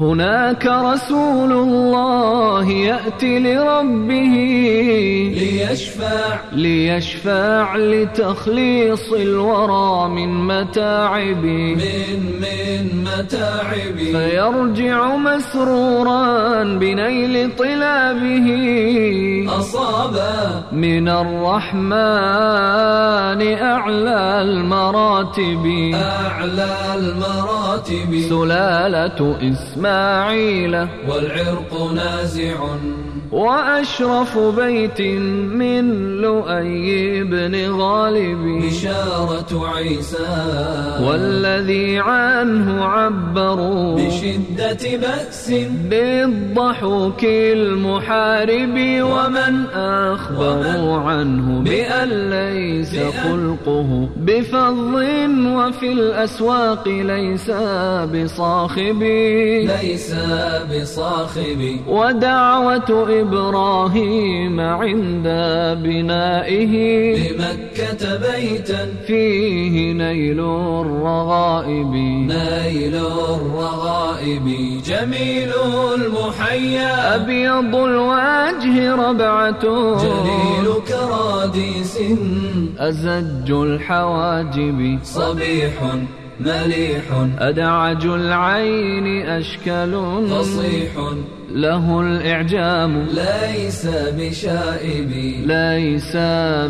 هناك رسول الله يأتي لربه. ليشفع ليشفع لتخليص الورى من متاعب. من من متاعب. فيرجع مسرورا بنيل طلابه. أصاب. من الرحمن أعلى المراتب. أعلى المراتب. سلالة إسماعيل. والعرق نازع. وأشرف بيت من لؤي بن غالب. بشارة عيسى. والذي عنه عبروا. بشدة بأس. بالضحوك المحارب. ومن أخبروا عنه بأن ليس خلقه. بفظ وفي الأسواق ليس بصاخب. ليس بصاخب. ودعوة إبراهيم عند بنائه بمكة بيتا. فيه نيل الرغائب. نيل الرغائب جميل المحيا. أبيض الوجه ربعة. جليل كراديس. أزج الحواجب. صبيح مليح. أدعج العين أشكل فصيح. له الإعجام. ليس بشائب. ليس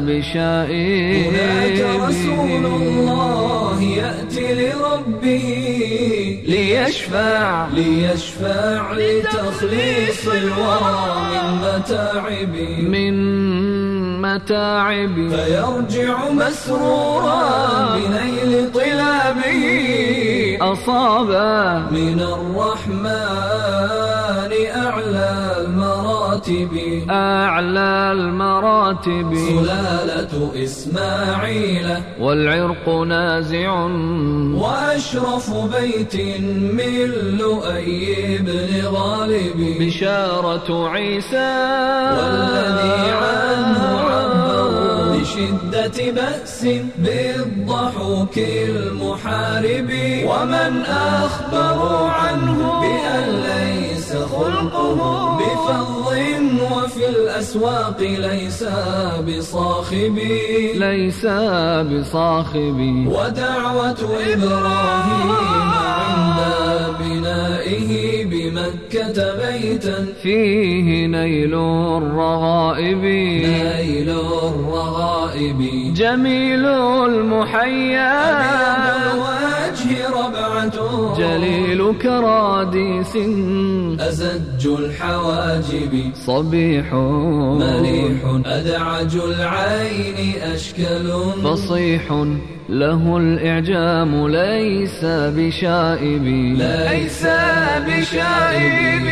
بشائب. هناك رسول الله يأتي لربه. ليشفع. ليشفع لتخليص الورى من متاعب. من متاعب. فيرجع مسرورا بنيل طلابه أصاب من الرحمن أعلى المراتب. أعلى المراتب. سلالة إسماعيل. والعرق نازع. وأشرف بيت من لؤي بن غالب. بشارة عيسى. والذي عنه بشدة بأس بالضحوك المحارب ومن أخبروا عنه بأن ليس خلقه بفظ وفي الأسواق ليس بصاخب ليس بصاخب. ودعوة إبراهيم عند بمكة بيتا فيه نيل الرغائب. نيل الرغائب. جميل المحيا. الوجه ربعة. جليل كراديس. أزج الحواجب. صبيح. مليح أدعج العين أشكل. فصيح. له الإعجام ليس بشائب ليس بشائب